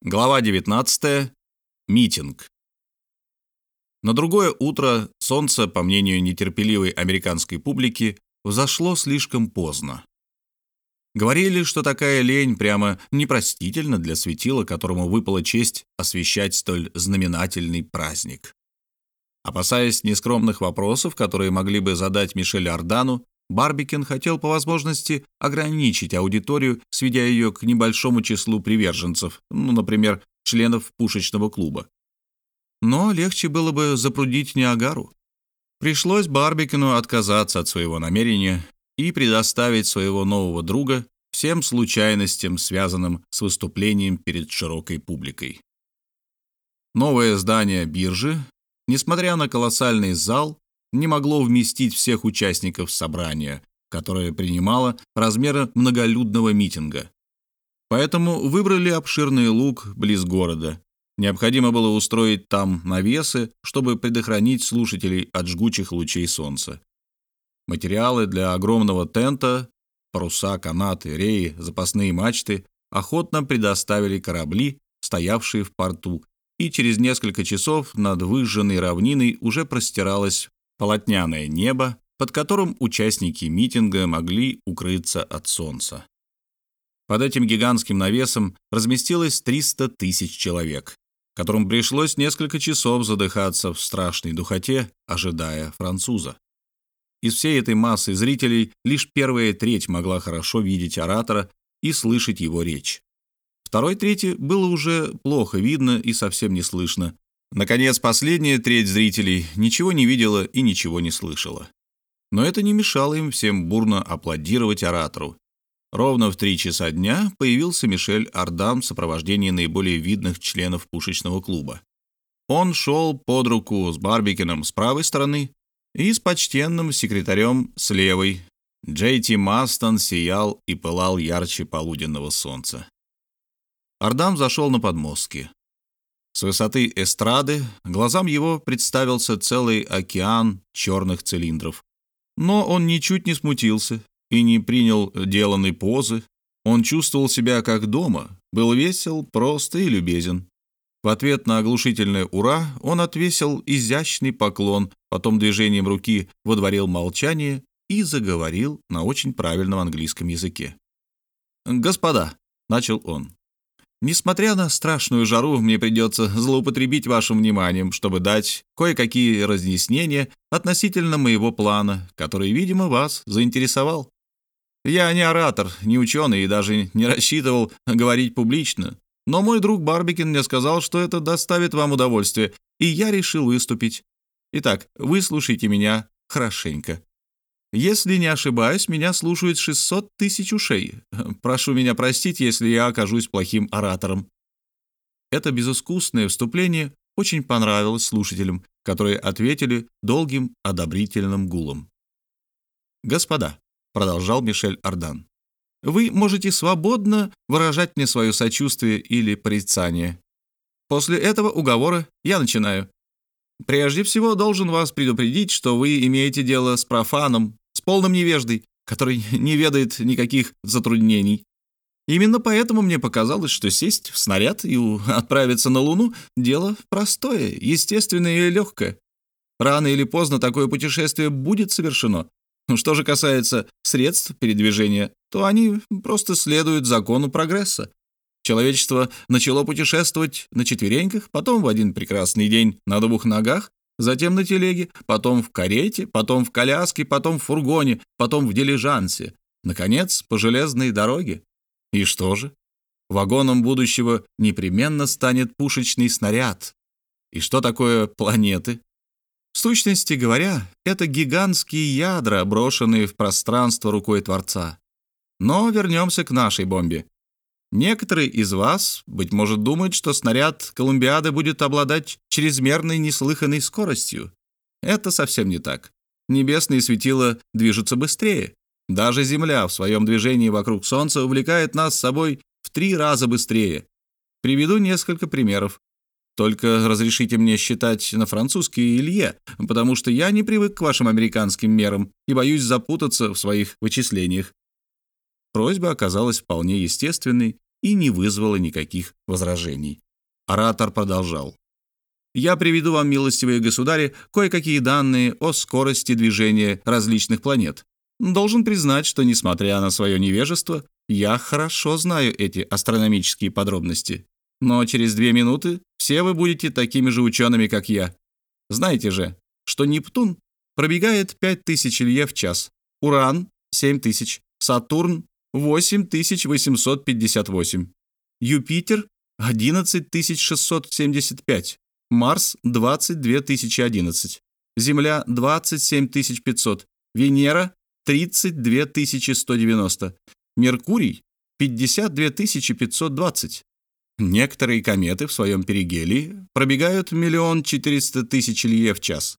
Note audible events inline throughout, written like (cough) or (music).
Глава 19. Митинг. На другое утро солнце, по мнению нетерпеливой американской публики, взошло слишком поздно. Говорили, что такая лень прямо непростительна для светила, которому выпала честь освещать столь знаменательный праздник. Опасаясь нескромных вопросов, которые могли бы задать Мишель Ардану, Барбикен хотел по возможности ограничить аудиторию, сведя ее к небольшому числу приверженцев, ну, например, членов пушечного клуба. Но легче было бы запрудить Ниагару. Пришлось Барбикену отказаться от своего намерения и предоставить своего нового друга всем случайностям, связанным с выступлением перед широкой публикой. Новое здание биржи, несмотря на колоссальный зал, не могло вместить всех участников собрания, которое принимало размеры многолюдного митинга. Поэтому выбрали обширный луг близ города. Необходимо было устроить там навесы, чтобы предохранить слушателей от жгучих лучей солнца. Материалы для огромного тента, паруса, канаты, реи, запасные мачты охотно предоставили корабли, стоявшие в порту, и через несколько часов над выжженной равниной уже простиралась полотняное небо, под которым участники митинга могли укрыться от солнца. Под этим гигантским навесом разместилось 300 тысяч человек, которым пришлось несколько часов задыхаться в страшной духоте, ожидая француза. Из всей этой массы зрителей лишь первая треть могла хорошо видеть оратора и слышать его речь. Второй трети было уже плохо видно и совсем не слышно, Наконец, последняя треть зрителей ничего не видела и ничего не слышала. Но это не мешало им всем бурно аплодировать оратору. Ровно в три часа дня появился Мишель Ардам в сопровождении наиболее видных членов пушечного клуба. Он шел под руку с Барбикином с правой стороны и с почтенным секретарем с левой. Джей Ти Мастон сиял и пылал ярче полуденного солнца. Ардам зашел на подмостки. С высоты эстрады глазам его представился целый океан черных цилиндров. Но он ничуть не смутился и не принял деланной позы. Он чувствовал себя как дома, был весел, прост и любезен. В ответ на оглушительное «Ура» он отвесил изящный поклон, потом движением руки водворил молчание и заговорил на очень правильном английском языке. «Господа», — начал он, Несмотря на страшную жару, мне придется злоупотребить вашим вниманием, чтобы дать кое-какие разъяснения относительно моего плана, который, видимо, вас заинтересовал. Я не оратор, не ученый и даже не рассчитывал говорить публично, но мой друг Барбикин мне сказал, что это доставит вам удовольствие, и я решил выступить. Итак, выслушайте меня хорошенько. Если не ошибаюсь, меня слушают 600 тысяч ушей. Прошу меня простить, если я окажусь плохим оратором». Это безыскусное вступление очень понравилось слушателям, которые ответили долгим одобрительным гулом. «Господа», — продолжал Мишель Ардан, — «вы можете свободно выражать мне свое сочувствие или порицание. После этого уговора я начинаю. Прежде всего, должен вас предупредить, что вы имеете дело с профаном, полным невеждой, который (laughs) не ведает никаких затруднений. Именно поэтому мне показалось, что сесть в снаряд и (laughs) отправиться на Луну — дело простое, естественное и легкое. Рано или поздно такое путешествие будет совершено. Что же касается средств передвижения, то они просто следуют закону прогресса. Человечество начало путешествовать на четвереньках, потом в один прекрасный день на двух ногах, затем на телеге, потом в карете, потом в коляске, потом в фургоне, потом в дилижансе, наконец, по железной дороге. И что же? Вагоном будущего непременно станет пушечный снаряд. И что такое планеты? В сущности говоря, это гигантские ядра, брошенные в пространство рукой Творца. Но вернемся к нашей бомбе. Некоторые из вас, быть может, думают, что снаряд Колумбиады будет обладать чрезмерной неслыханной скоростью. Это совсем не так. Небесные светила движутся быстрее. Даже Земля в своем движении вокруг Солнца увлекает нас с собой в три раза быстрее. Приведу несколько примеров. Только разрешите мне считать на французский Илье, потому что я не привык к вашим американским мерам и боюсь запутаться в своих вычислениях. Просьба оказалась вполне естественной и не вызвало никаких возражений. Оратор продолжал. «Я приведу вам, милостивые государи, кое-какие данные о скорости движения различных планет. Должен признать, что, несмотря на свое невежество, я хорошо знаю эти астрономические подробности. Но через две минуты все вы будете такими же учеными, как я. Знаете же, что Нептун пробегает 5000 лье в час, Уран — 7000, Сатурн — 8858, Юпитер — 11675, Марс — 22011, Земля — 27500, Венера — 32190, Меркурий — 52520. Некоторые кометы в своем перигелии пробегают миллион четыреста тысяч лье в час.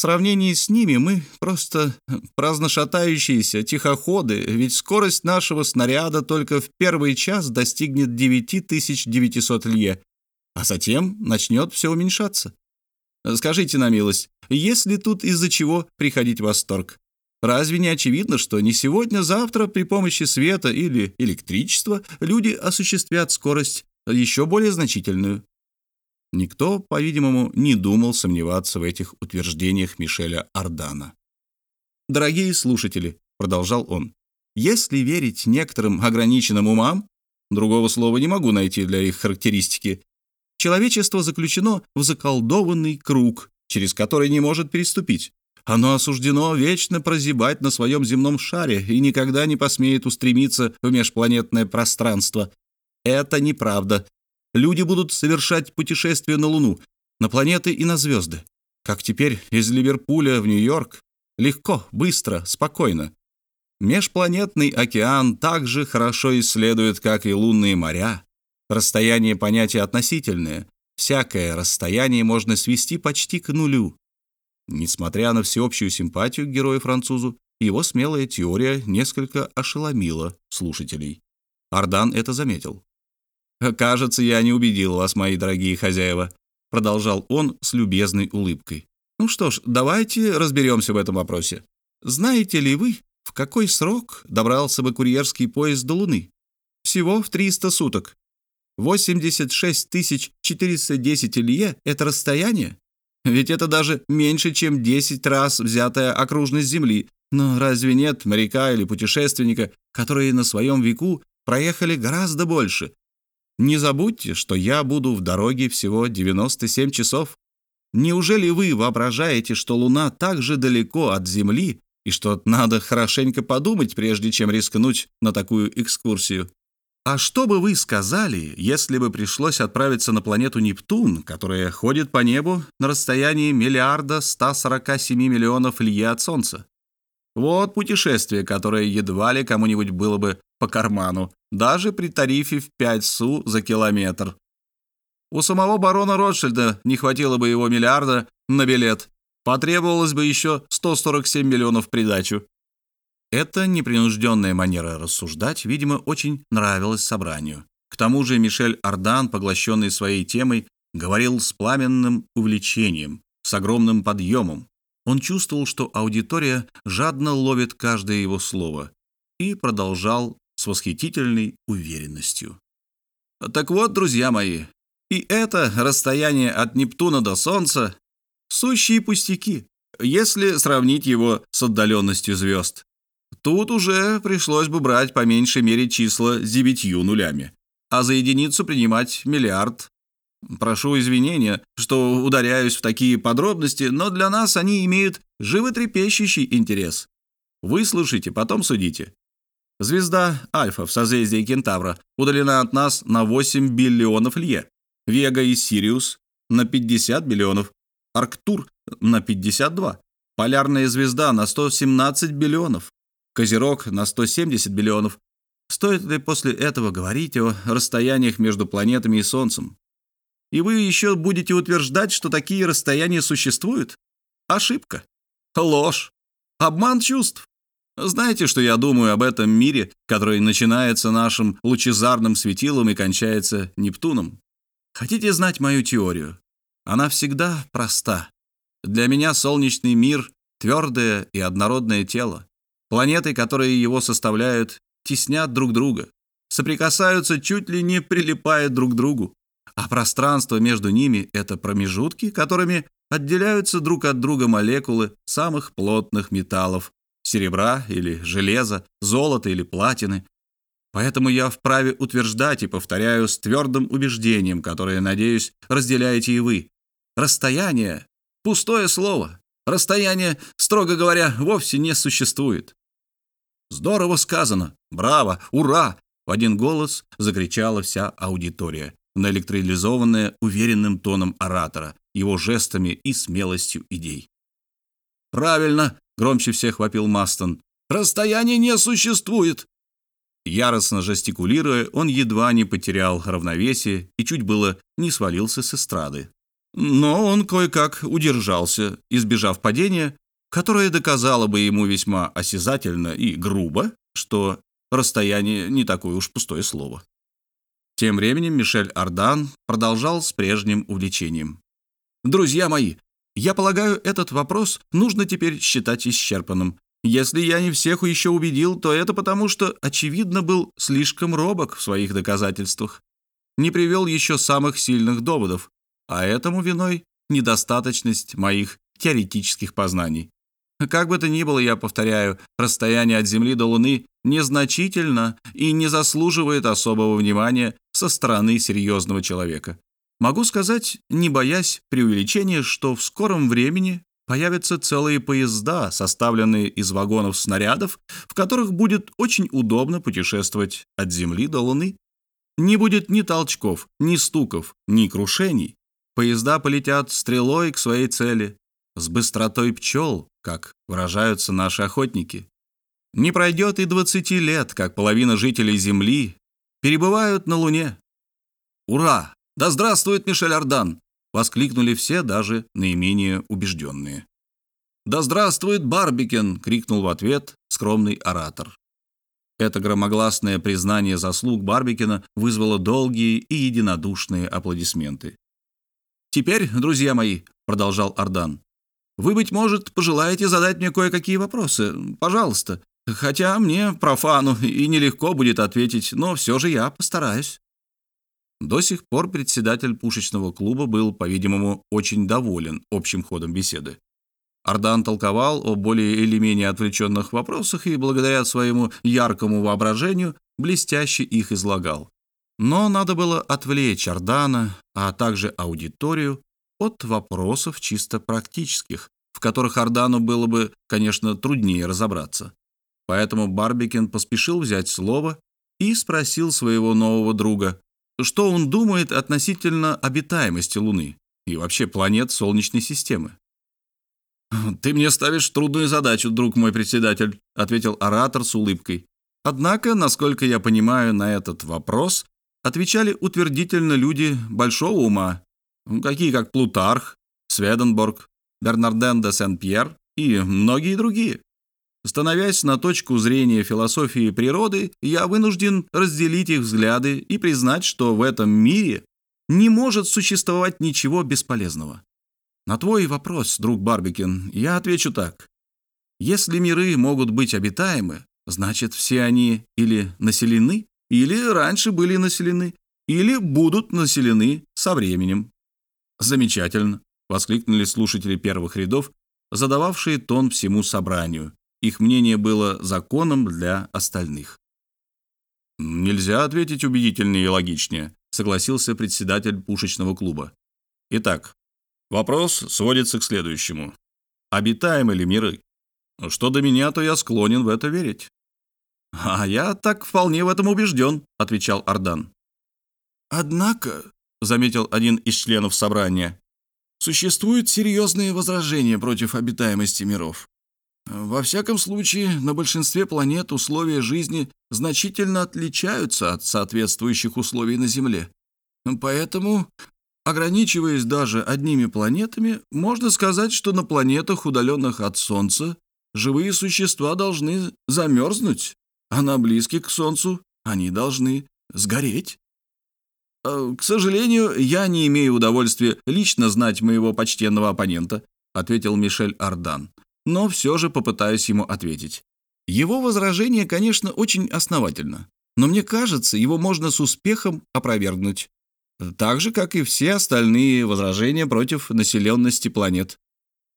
В сравнении с ними мы просто праздно шатающиеся тихоходы, ведь скорость нашего снаряда только в первый час достигнет 9900 лье, а затем начнет все уменьшаться. Скажите на милость, есть ли тут из-за чего приходить в восторг? Разве не очевидно, что не сегодня-завтра при помощи света или электричества люди осуществят скорость еще более значительную? Никто, по-видимому, не думал сомневаться в этих утверждениях Мишеля Ардана. «Дорогие слушатели», — продолжал он, — «если верить некоторым ограниченным умам, другого слова не могу найти для их характеристики, человечество заключено в заколдованный круг, через который не может переступить. Оно осуждено вечно прозябать на своем земном шаре и никогда не посмеет устремиться в межпланетное пространство. Это неправда. Люди будут совершать путешествия на Луну, на планеты и на звезды. Как теперь из Ливерпуля в Нью-Йорк. Легко, быстро, спокойно. Межпланетный океан также хорошо исследует, как и лунные моря. Расстояние понятие относительное. Всякое расстояние можно свести почти к нулю. Несмотря на всеобщую симпатию к герою-французу, его смелая теория несколько ошеломила слушателей. Ардан это заметил. «Кажется, я не убедил вас, мои дорогие хозяева», — продолжал он с любезной улыбкой. «Ну что ж, давайте разберемся в этом вопросе. Знаете ли вы, в какой срок добрался бы курьерский поезд до Луны? Всего в 300 суток. 86 410 илье — это расстояние? Ведь это даже меньше, чем 10 раз взятая окружность Земли. Но разве нет моряка или путешественника, которые на своем веку проехали гораздо больше, не забудьте, что я буду в дороге всего 97 часов. Неужели вы воображаете, что Луна так же далеко от Земли, и что надо хорошенько подумать, прежде чем рискнуть на такую экскурсию? А что бы вы сказали, если бы пришлось отправиться на планету Нептун, которая ходит по небу на расстоянии миллиарда 147 миллионов лье от Солнца? Вот путешествие, которое едва ли кому-нибудь было бы по карману, даже при тарифе в 5 су за километр. У самого барона Ротшильда не хватило бы его миллиарда на билет. Потребовалось бы еще 147 миллионов придачу. Эта непринужденная манера рассуждать, видимо, очень нравилась собранию. К тому же Мишель Ардан, поглощенный своей темой, говорил с пламенным увлечением, с огромным подъемом. Он чувствовал, что аудитория жадно ловит каждое его слово, и продолжал с восхитительной уверенностью. Так вот, друзья мои, и это расстояние от Нептуна до Солнца — сущие пустяки, если сравнить его с отдаленностью звезд. Тут уже пришлось бы брать по меньшей мере числа с девятью нулями, а за единицу принимать миллиард. Прошу извинения, что ударяюсь в такие подробности, но для нас они имеют животрепещущий интерес. Выслушайте, потом судите. Звезда Альфа в созвездии Кентавра удалена от нас на 8 биллионов лье. Вега и Сириус на 50 биллионов. Арктур на 52. Полярная звезда на 117 биллионов. Козерог на 170 биллионов. Стоит ли после этого говорить о расстояниях между планетами и Солнцем? И вы еще будете утверждать, что такие расстояния существуют? Ошибка. Ложь. Обман чувств. Знаете, что я думаю об этом мире, который начинается нашим лучезарным светилом и кончается Нептуном? Хотите знать мою теорию? Она всегда проста. Для меня солнечный мир — твердое и однородное тело. Планеты, которые его составляют, теснят друг друга. соприкасаются чуть ли не прилипая друг к другу, а пространство между ними — это промежутки, которыми отделяются друг от друга молекулы самых плотных металлов — серебра или железа, золота или платины. Поэтому я вправе утверждать и повторяю с твердым убеждением, которое, надеюсь, разделяете и вы. Расстояние — пустое слово. Расстояние, строго говоря, вовсе не существует. Здорово сказано. Браво! Ура! В один голос закричала вся аудитория, наэлектролизованная уверенным тоном оратора, его жестами и смелостью идей. «Правильно!» — громче всех вопил Мастон. «Расстояние не существует!» Яростно жестикулируя, он едва не потерял равновесие и чуть было не свалился с эстрады. Но он кое-как удержался, избежав падения, которое доказало бы ему весьма осязательно и грубо, что расстояние не такое уж пустое слово. Тем временем Мишель Ардан продолжал с прежним увлечением. «Друзья мои, я полагаю, этот вопрос нужно теперь считать исчерпанным. Если я не всех еще убедил, то это потому, что, очевидно, был слишком робок в своих доказательствах. Не привел еще самых сильных доводов, а этому виной недостаточность моих теоретических познаний. Как бы то ни было, я повторяю, расстояние от Земли до Луны незначительно и не заслуживает особого внимания со стороны серьезного человека. Могу сказать, не боясь преувеличения, что в скором времени появятся целые поезда, составленные из вагонов снарядов, в которых будет очень удобно путешествовать от Земли до Луны. Не будет ни толчков, ни стуков, ни крушений. Поезда полетят стрелой к своей цели, с быстротой пчел, как выражаются наши охотники. Не пройдет и 20 лет, как половина жителей Земли перебывают на Луне. «Ура! Да здравствует Мишель Ардан!» — воскликнули все, даже наименее убежденные. «Да здравствует Барбикен!» — крикнул в ответ скромный оратор. Это громогласное признание заслуг Барбикина вызвало долгие и единодушные аплодисменты. «Теперь, друзья мои», — продолжал Ардан, — «вы, быть может, пожелаете задать мне кое-какие вопросы. Пожалуйста. Хотя мне, профану, и нелегко будет ответить, но все же я постараюсь». До сих пор председатель пушечного клуба был, по-видимому, очень доволен общим ходом беседы. Ардан толковал о более или менее отвлеченных вопросах и, благодаря своему яркому воображению, блестяще их излагал. Но надо было отвлечь Ардана, а также аудиторию от вопросов чисто практических, в которых Ардану было бы, конечно, труднее разобраться. Поэтому Барбикин поспешил взять слово и спросил своего нового друга, что он думает относительно обитаемости Луны и вообще планет Солнечной системы. «Ты мне ставишь трудную задачу, друг мой председатель», — ответил оратор с улыбкой. «Однако, насколько я понимаю, на этот вопрос отвечали утвердительно люди большого ума, какие как Плутарх, Сведенборг, Бернарден де Сен-Пьер и многие другие. Становясь на точку зрения философии природы, я вынужден разделить их взгляды и признать, что в этом мире не может существовать ничего бесполезного. На твой вопрос, друг Барбикин, я отвечу так. Если миры могут быть обитаемы, значит, все они или населены, или раньше были населены, или будут населены со временем. Замечательно, воскликнули слушатели первых рядов, задававшие тон всему собранию. Их мнение было законом для остальных. «Нельзя ответить убедительнее и логичнее», — согласился председатель пушечного клуба. «Итак, вопрос сводится к следующему. Обитаемы ли миры? Что до меня, то я склонен в это верить. «А я так вполне в этом убежден», — отвечал Ардан. «Однако», — заметил один из членов собрания, «существуют серьезные возражения против обитаемости миров. Во всяком случае, на большинстве планет условия жизни значительно отличаются от соответствующих условий на Земле. Поэтому, ограничиваясь даже одними планетами, можно сказать, что на планетах, удаленных от Солнца, живые существа должны замерзнуть а на близких к Солнцу они должны сгореть. А, «К сожалению, я не имею удовольствия лично знать моего почтенного оппонента», ответил Мишель Ардан, но все же попытаюсь ему ответить. Его возражение, конечно, очень основательно, но мне кажется, его можно с успехом опровергнуть. Так же, как и все остальные возражения против населенности планет.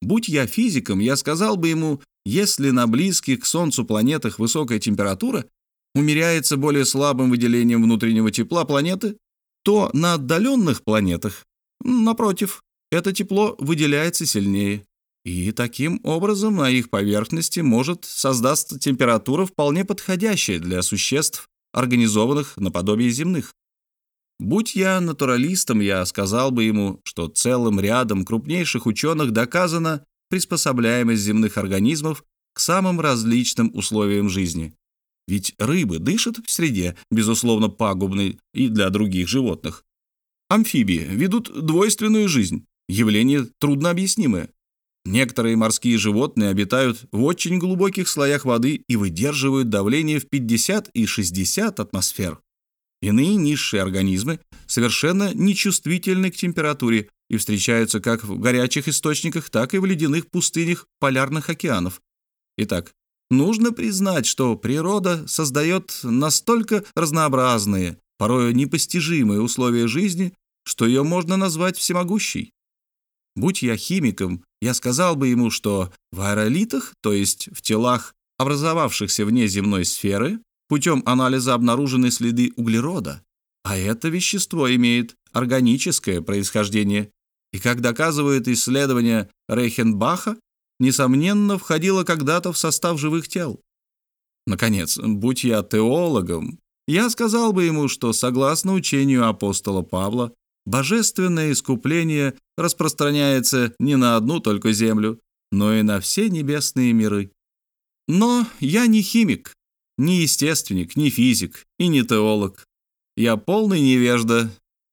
Будь я физиком, я сказал бы ему, если на близких к Солнцу планетах высокая температура умеряется более слабым выделением внутреннего тепла планеты, то на отдаленных планетах, напротив, это тепло выделяется сильнее. И таким образом на их поверхности может создаться температура, вполне подходящая для существ, организованных наподобие земных. Будь я натуралистом, я сказал бы ему, что целым рядом крупнейших ученых доказана приспособляемость земных организмов к самым различным условиям жизни. Ведь рыбы дышат в среде, безусловно, пагубной и для других животных. Амфибии ведут двойственную жизнь, явление труднообъяснимое. Некоторые морские животные обитают в очень глубоких слоях воды и выдерживают давление в 50 и 60 атмосфер. Иные низшие организмы совершенно нечувствительны к температуре и встречаются как в горячих источниках, так и в ледяных пустынях полярных океанов. Итак, нужно признать, что природа создает настолько разнообразные, порой непостижимые условия жизни, что ее можно назвать всемогущей. Будь я химиком, я сказал бы ему, что в аэролитах, то есть в телах, образовавшихся вне земной сферы, путем анализа обнаружены следы углерода, а это вещество имеет органическое происхождение, и, как доказывает исследование Рейхенбаха, несомненно, входило когда-то в состав живых тел. Наконец, будь я теологом, я сказал бы ему, что, согласно учению апостола Павла, божественное искупление распространяется не на одну только землю, но и на все небесные миры. Но я не химик, не естественник, не физик и не теолог. Я полный невежда.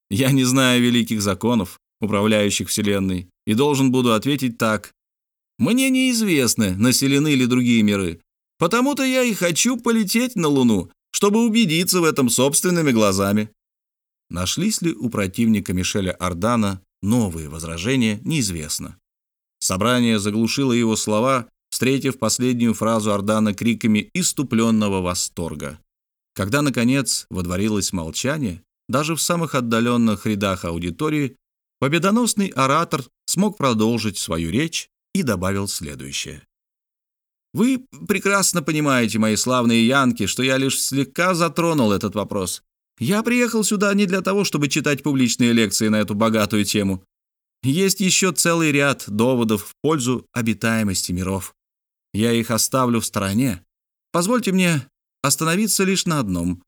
Я не знаю великих законов, управляющих Вселенной, и должен буду ответить так. Мне неизвестно, населены ли другие миры. Потому-то я и хочу полететь на Луну, чтобы убедиться в этом собственными глазами. Нашлись ли у противника Мишеля Ардана новые возражения, неизвестно. Собрание заглушило его слова, встретив последнюю фразу Ардана криками иступленного восторга. Когда, наконец, водворилось молчание, даже в самых отдаленных рядах аудитории, победоносный оратор смог продолжить свою речь и добавил следующее. «Вы прекрасно понимаете, мои славные янки, что я лишь слегка затронул этот вопрос. Я приехал сюда не для того, чтобы читать публичные лекции на эту богатую тему. Есть еще целый ряд доводов в пользу обитаемости миров. Я их оставлю в стороне. Позвольте мне остановиться лишь на одном.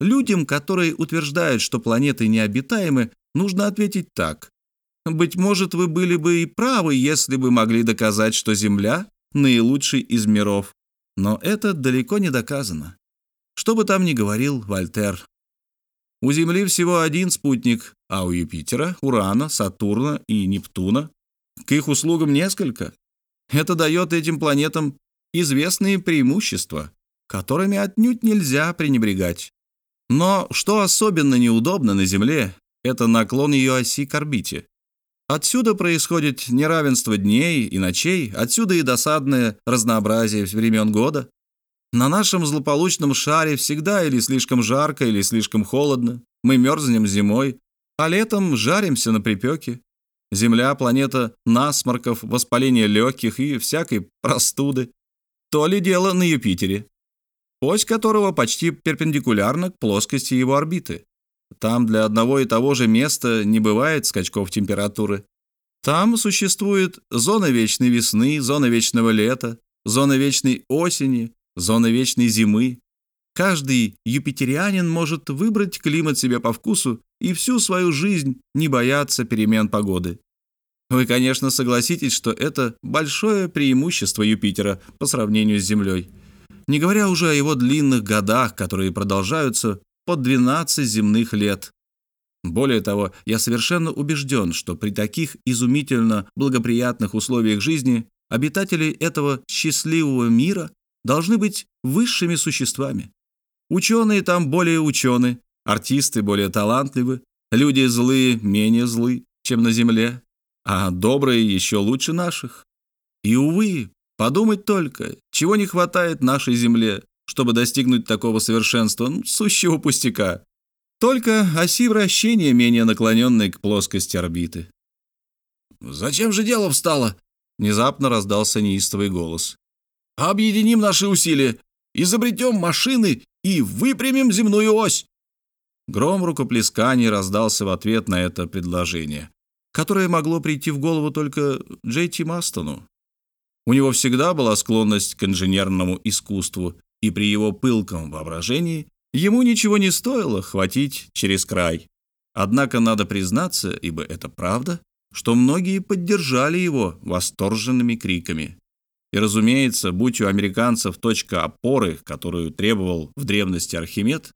Людям, которые утверждают, что планеты необитаемы, нужно ответить так. Быть может, вы были бы и правы, если бы могли доказать, что Земля — наилучший из миров. Но это далеко не доказано. Что бы там ни говорил Вольтер, у Земли всего один спутник, а у Юпитера, Урана, Сатурна и Нептуна к их услугам несколько. Это дает этим планетам известные преимущества, которыми отнюдь нельзя пренебрегать. Но что особенно неудобно на Земле, это наклон ее оси к орбите. Отсюда происходит неравенство дней и ночей, отсюда и досадное разнообразие времен года. На нашем злополучном шаре всегда или слишком жарко, или слишком холодно. Мы мерзнем зимой, а летом жаримся на припеке. Земля — планета насморков, воспаления легких и всякой простуды. То ли дело на Юпитере, ось которого почти перпендикулярна к плоскости его орбиты. Там для одного и того же места не бывает скачков температуры. Там существует зона вечной весны, зона вечного лета, зона вечной осени, зона вечной зимы. Каждый юпитерианин может выбрать климат себе по вкусу и всю свою жизнь не бояться перемен погоды. Вы, конечно, согласитесь, что это большое преимущество Юпитера по сравнению с Землей. Не говоря уже о его длинных годах, которые продолжаются по 12 земных лет. Более того, я совершенно убежден, что при таких изумительно благоприятных условиях жизни обитатели этого счастливого мира должны быть высшими существами. Ученые там более ученые, артисты более талантливы, люди злые менее злы, чем на земле, а добрые еще лучше наших. И, увы, подумать только, чего не хватает нашей земле, чтобы достигнуть такого совершенства, ну, сущего пустяка. Только оси вращения, менее наклоненной к плоскости орбиты. «Зачем же дело встало?» — внезапно раздался неистовый голос. «Объединим наши усилия, изобретем машины и выпрямим земную ось!» Гром рукоплесканий раздался в ответ на это предложение, которое могло прийти в голову только Джей Ти Мастону. У него всегда была склонность к инженерному искусству, и при его пылком воображении ему ничего не стоило хватить через край. Однако надо признаться, ибо это правда, что многие поддержали его восторженными криками. И, разумеется, будь у американцев точка опоры, которую требовал в древности Архимед,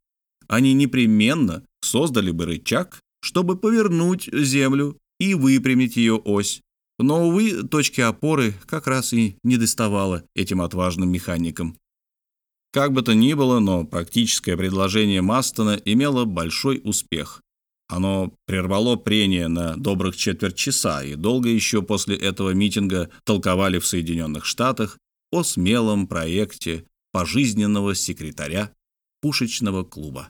они непременно создали бы рычаг, чтобы повернуть Землю и выпрямить ее ось. Но, увы, точки опоры как раз и не доставало этим отважным механикам. Как бы то ни было, но практическое предложение Мастона имело большой успех. Оно прервало прение на добрых четверть часа, и долго еще после этого митинга толковали в Соединенных Штатах о смелом проекте пожизненного секретаря пушечного клуба.